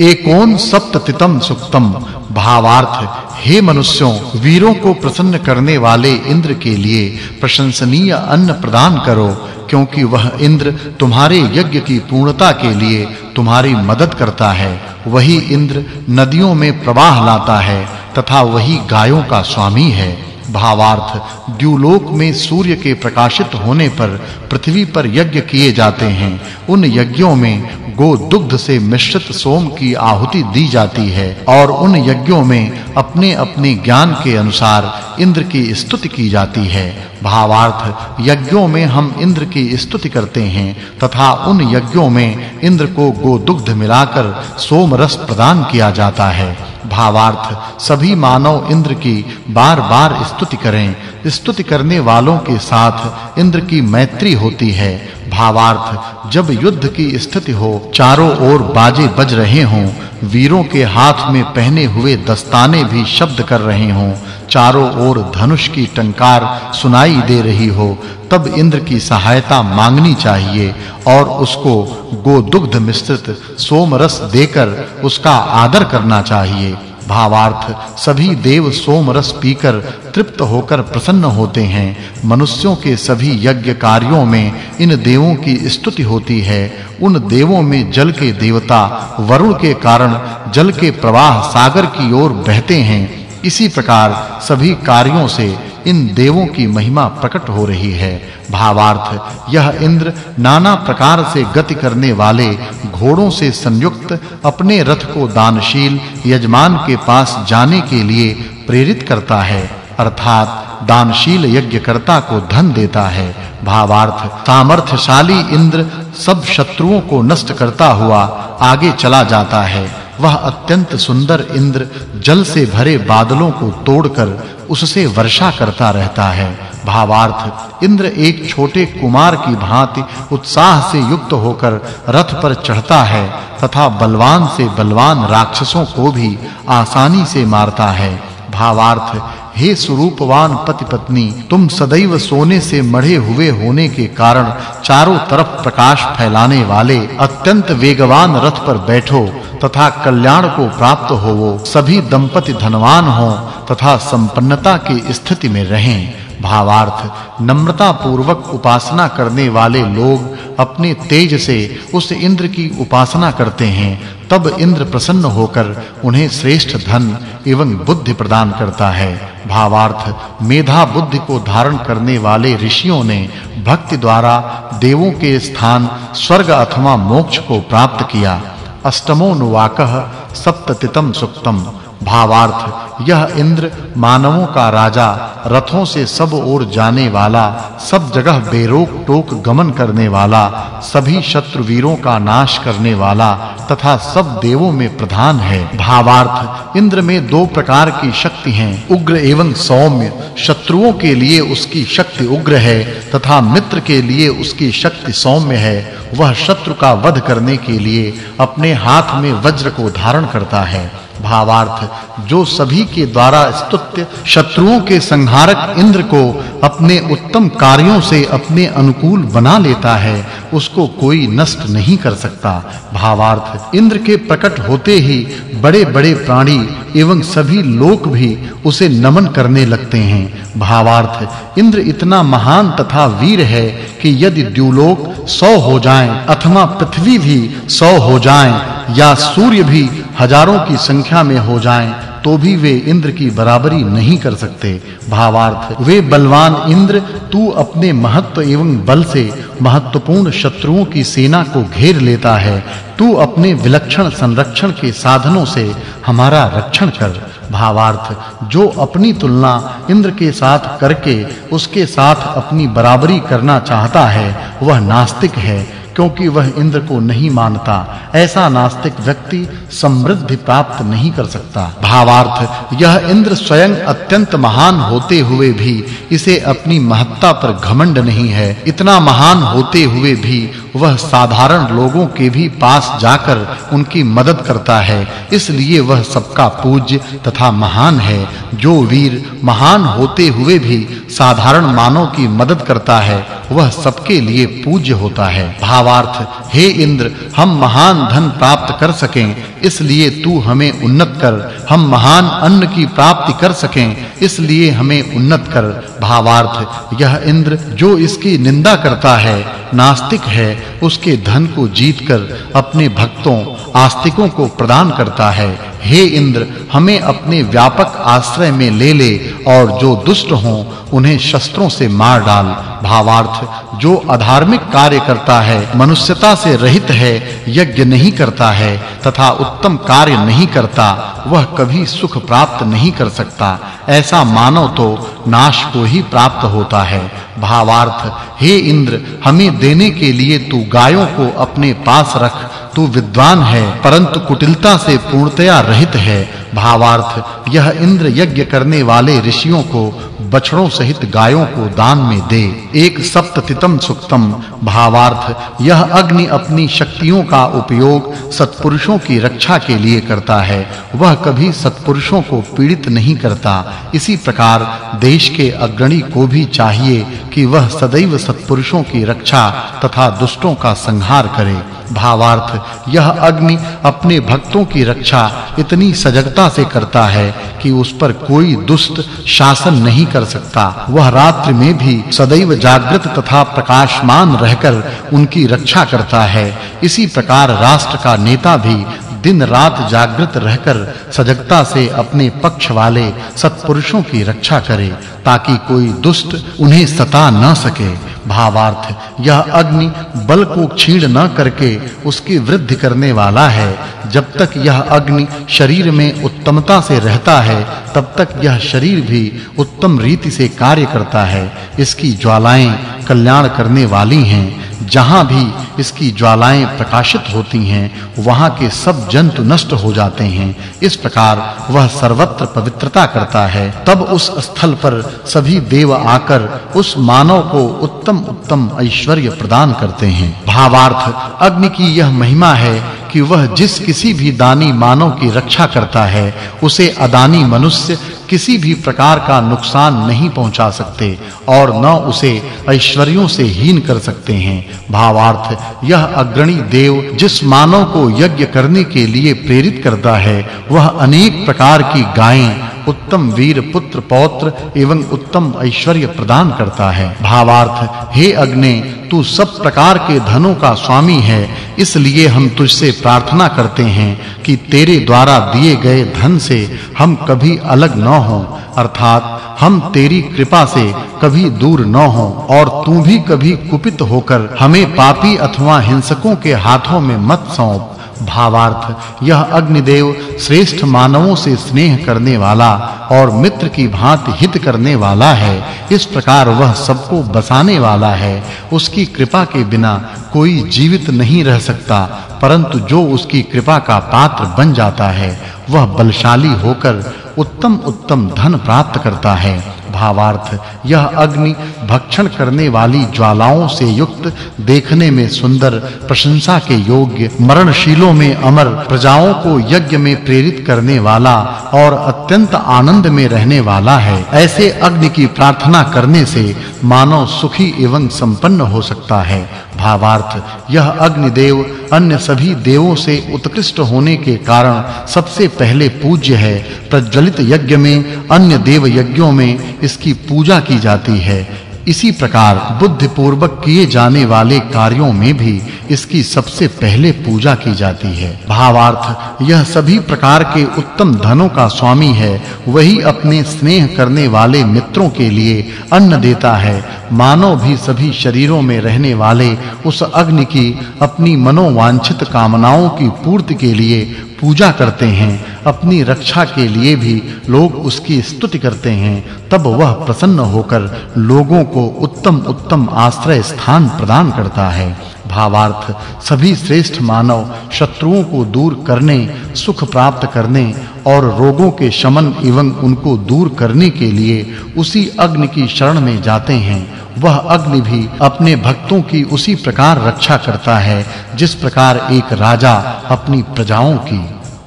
एकोन सप्ततितम सुक्तम। भावार्थ, हे मनुष्यों, वीरों को प्रसन्न करने वाले इंद्र के लिए प्रशंसनीय अन्न प्रदान करो, क्योंकि वह इंद्र तुम्हारे यज्ञ की पूर्णता के लिए तुम्हारी मदद करता है। वही इंद्र नदियों में प्रवाह लाता है, तथा वही गायों का स्वामी है। भावार्थ, द्युलोक में सूर्य के प्रकाशित होने पर पृथ्वी पर यज्ञ किए जाते हैं। उन यज्ञों में गो दुग्ध से मिश्रित सोम की आहुति दी जाती है और उन यज्ञों में अपने-अपने ज्ञान के अनुसार इंद्र की स्तुति की जाती है। भावार्थ, यज्ञों में हम इंद्र की स्तुति करते हैं तथा उन यज्ञों में इंद्र को गोदुग्ध मिलाकर सोम रस प्रदान किया जाता है। भावार्थ, सभी मानव इंद्र की बार-बार स्तुति करें। स्तुति करने वालों के साथ इंद्र की मैत्री होती है। भावार्थ, जब युद्ध की स्थिति हो, चारों ओर बाजे बज रहे हों, वीरों के हाथ में पहने हुए दस्ताने भी शब्द कर रहे हों, चारों ओर धनुष की टंकार सुनाई दे रही हो, तब इंद्र की सहायता मांगनी चाहिए, और उसको गोदुग्ध मिश्रित सोम रस देकर उसका आदर करना चाहिए। भावार्थ, सभी देव सोम रस पीकर तृप्त होकर प्रसन्न होते हैं। मनुष्यों के सभी यज्ञ कार्यों में इन देवों की स्तुति होती है। उन देवों में जल के देवता, वरुण के कारण जल के प्रवाह सागर की ओर बहते हैं। इसी प्रकार सभी कार्यों से इन देवों की महिमा प्रकट हो रही है। भावार्थ, यह इंद्र नाना प्रकार से गति करने वाले घोड़ों से संयुक्त, अपने रथ को दानशील, यजमान के पास जाने के लिए प्रेरित करता है। अर्थात, दानशील यज्ञकर्ता को धन देता है। भावार्थ, सामर्थ्यशाली इंद्र सब शत्रुओं को नष्ट करता हुआ आगे चला जाता है। वह अत्यंत सुंदर इंद्र जल से भरे बादलों को तोड़कर उससे वर्षा करता रहता है। भावार्थ, इंद्र एक छोटे कुमार की भांति उत्साह से युक्त होकर रथ पर चढ़ता है तथा बलवान से बलवान राक्षसों को भी आसानी से मारता है। भावार्थ, हे स्वरूपवान पति पत्नी तुम सदैव सोने से मढ़े हुए होने के कारण चारों तरफ़ प्रकाश फैलाने वाले अत्यंत वेगवान रथ पर बैठो। तथा कल्याण को प्राप्त होवो सभी दंपति धनवान हो तथा संपन्नता की स्थिति में रहें। भावार्थ नम्रता पूर्वक उपासना करने वाले लोग अपने तेज से उस इंद्र की उपासना करते हैं। तब इंद्र प्रसन्न होकर उन्हें श्रेष्ठ धन एवं बुद्धि प्रदान करता है। भावार्थ मेधा बुद्धि को धारण करने वाले ऋषियों ने भक्ति द्वारा देवों के स्थान, स्वर्ग अथवा मोक्ष को प्राप्त किया। अष्टमो नुवाकः सप्ततितम सुक्तम। भावार्थ, यह इंद्र मानवों का राजा, रथों से सब ओर जाने वाला, सब जगह बेरोक टोक गमन करने वाला, सभी शत्रु वीरों का नाश करने वाला तथा सब देवों में प्रधान है। भावार्थ, इंद्र में दो प्रकार की शक्ति हैं, उग्र एवं सौम्य। शत्रुओं के लिए उसकी शक्ति उग्र है तथा मित्र के लिए उसकी शक्ति सौम्य है। वह शत्रु का वध करने के लिए अपने हाथ में वज्र को धारण करता है। भावार्थ, जो सभी के द्वारा स्तुत्य शत्रुओं के संहारक इंद्र को अपने उत्तम कार्यों से अपने अनुकूल बना लेता है, उसको कोई नष्ट नहीं कर सकता। भावार्थ, इंद्र के प्रकट होते ही बड़े-बड़े प्राणी एवं सभी लोक भी उसे नमन करने लगते हैं। भावार्थ, इंद्र इतना महान तथा वीर है कि यदि द्युलोक 100 हो जाएँ, अथवा पृथ्वी भी 100 हो जाएँ, या सूर्य भी हज़ारों की संख्या में हो जाएँ तो भी वे इंद्र की बराबरी नहीं कर सकते। भावार्थ, वे बलवान इंद्र, तू अपने महत्व एवं बल से महत्वपूर्ण शत्रुओं की सेना को घेर लेता है। तू अपने विलक्षण संरक्षण के साधनों से हमारा रक्षण कर। भावार्थ, जो अपनी तुलना इंद्र के साथ करके उसके साथ अपनी बराबरी करना चाहता है, वह नास्तिक है। क्योंकि वह इंद्र को नहीं मानता, ऐसा नास्तिक व्यक्ति समृद्धि प्राप्त नहीं कर सकता। भावार्थ, यह इंद्र स्वयं अत्यंत महान होते हुए भी इसे अपनी महत्ता पर घमंड नहीं है। इतना महान होते हुए भी वह साधारण लोगों के भी पास जाकर उनकी मदद करता है। इसलिए वह सबका पूज्य तथा महान है। जो वीर महान होते हुए भी साधारण मानव की मदद करता है, वह सबके लिए पूज्य होता है। भावार्थ, हे इंद्र, हम महान धन प्राप्त कर सकें, इसलिए तू हमें उन्नत कर। हम महान अन्न की प्राप्ति कर सकें, इसलिए हमें उन्नत कर। भावार्थ, यह इंद्र जो इसकी निंदा करता है, नास्तिक है, उसके धन को जीतकर अपने भक्तों, आस्तिकों को प्रदान करता है। हे इंद्र, हमें अपने व्यापक आश्रय में ले ले और जो दुष्ट हों, उन्हें शस्त्रों से मार डाल। भावार्थ, जो अधार्मिक कार्य करता है, मनुष्यता से रहित है, यज्ञ नहीं करता है, तथा उत्तम कार्य नहीं करता, वह कभी सुख प्राप्त नहीं कर सकता। ऐसा मानव तो नाश को ही प्राप्त होता है। भावार्थ, हे इंद्र, हमें देने के लिए तू गायों को अपने पास रख तू विद्वान है, परंतु कुटिलता से पूर्णतया रहित है। भावार्थ, यह इंद्र यज्ञ करने वाले ऋषियों को, बछड़ों सहित गायों को दान में दे। एक सप्ततितम सुक्तम। भावार्थ, यह अग्नि अपनी शक्तियों का उपयोग सत्पुरुषों की रक्षा के लिए करता है। वह कभी सत्पुरुषों को पीड़ित नहीं करता। इसी प्रकार देश के अग्रणी को भी चाहिए कि वह सदैव सत्पुरुषों की रक्षा तथा दुष्टों का संहार करे। भावार्थ। यह अग्नि अपने भक्तों की रक्षा इतनी सजगता से करता है कि उस पर कोई दुष्ट शासन नहीं कर सकता। वह रात्रि में भी सदैव जागृत तथा प्रकाशमान रहकर उनकी रक्षा करता है। इसी प्रकार राष्ट्र का नेता भी दिन रात जागृत रहकर सजगता से अपने पक्ष वाले सत्पुरुषों की रक्षा करे, ताकि कोई दुष्ट उन्हें सता न सके। भावार्थ। यह अग्नि बल को क्षीण न करके उसकी वृद्धि करने वाला है। जब तक यह अग्नि शरीर में उत्तमता से रहता है, तब तक यह शरीर भी उत्तम रीति से कार्य करता है। इसकी ज्वालाएँ कल्याण करने वाली हैं। जहाँ भी इसकी ज्वालाएँ प्रकाशित होती हैं, वहाँ के सब जंतु नष्ट हो जाते हैं। इस प्रकार वह सर्वत्र पवित्रता करता है। तब उस स्थल पर सभी देव आकर उस मानव को उत्तम उत्तम ऐश्वर्य प्रदान करते हैं। भावार्थ, अग्नि की यह महिमा है कि वह जिस किसी भी दानी मानव की रक्षा करता है, उसे अदानी मनुष्य किसी भी प्रकार का नुकसान नहीं पहुँचा सकते और न उसे ऐश्वर्यों से हीन कर सकते हैं। भावार्थ, यह अग्रणी देव जिस मानव को यज्ञ करने के लिए प्रेरित करता है, वह अनेक प्रकार की गायें, उत्तम वीर पुत्र पौत्र एवं उत्तम ऐश्वर्य प्रदान करता है। भावार्थ, हे अग्नि तू सब प्रकार के धनों का स्वामी है, इसलिए हम तुझसे प्रार्थना करते हैं कि तेरे द्वारा दिए गए धन से हम कभी अलग न हों, अर्थात हम तेरी कृपा से कभी दूर न हो, और तू भी कभी कुपित होकर हमें पापी अथवा हिंसकों के हाथों में मत सौंप। भावार्थ, यह अग्निदेव श्रेष्ठ मानवों से स्नेह करने वाला और मित्र की भांति हित करने वाला है। इस प्रकार वह सबको बसाने वाला है। उसकी कृपा के बिना कोई जीवित नहीं रह सकता, परंतु जो उसकी कृपा का पात्र बन जाता है, वह बलशाली होकर उत्तम उत्तम धन प्राप्त करता है। भावार्थ, यह अग्नि भक्षण करने वाली ज्वालाओं से युक्त, देखने में सुंदर, प्रशंसा के योग्य, मरणशीलों में अमर, प्रजाओं को यज्ञ में प्रेरित करने वाला और अत्यंत आनंद में रहने वाला है। ऐसे अग्नि की प्रार्थना करने से मानव सुखी एवं संपन्न हो सकता है। भावार्थ, यह अग्निदेव अन्य सभी देवों से उत्कृष्ट होने के कारण सबसे पहले पूज्य है। प्रज्वलित यज्ञ में, अन्य देव यज्ञों में इसकी पूजा की जाती है। इसी प्रकार बुद्धि पूर्वक किए जाने वाले कार्यों में भी इसकी सबसे पहले पूजा की जाती है। भावार्थ, यह सभी प्रकार के उत्तम धनों का स्वामी है, वही अपने स्नेह करने वाले मित्रों के लिए अन्न देता है। मानव भी सभी शरीरों में रहने वाले उस अग्नि की अपनी मनोवांछित कामनाओं की पूर्ति के लिए पूजा करते हैं, अपनी रक्षा के लिए भी लोग उसकी स्तुति करते हैं, तब वह प्रसन्न होकर लोगों को उत्तम उत्तम आश्रय स्थान प्रदान करता है। भावार्थ, सभी श्रेष्ठ मानव शत्रुओं को दूर करने, सुख प्राप्त करने और रोगों के शमन एवं उनको दूर करने के लिए उसी अग्नि की शरण में जाते हैं। वह अग्नि भी अपने भक्तों की उसी प्रकार रक्षा करता है, जिस प्रकार एक राजा अपनी प्रजाओं की।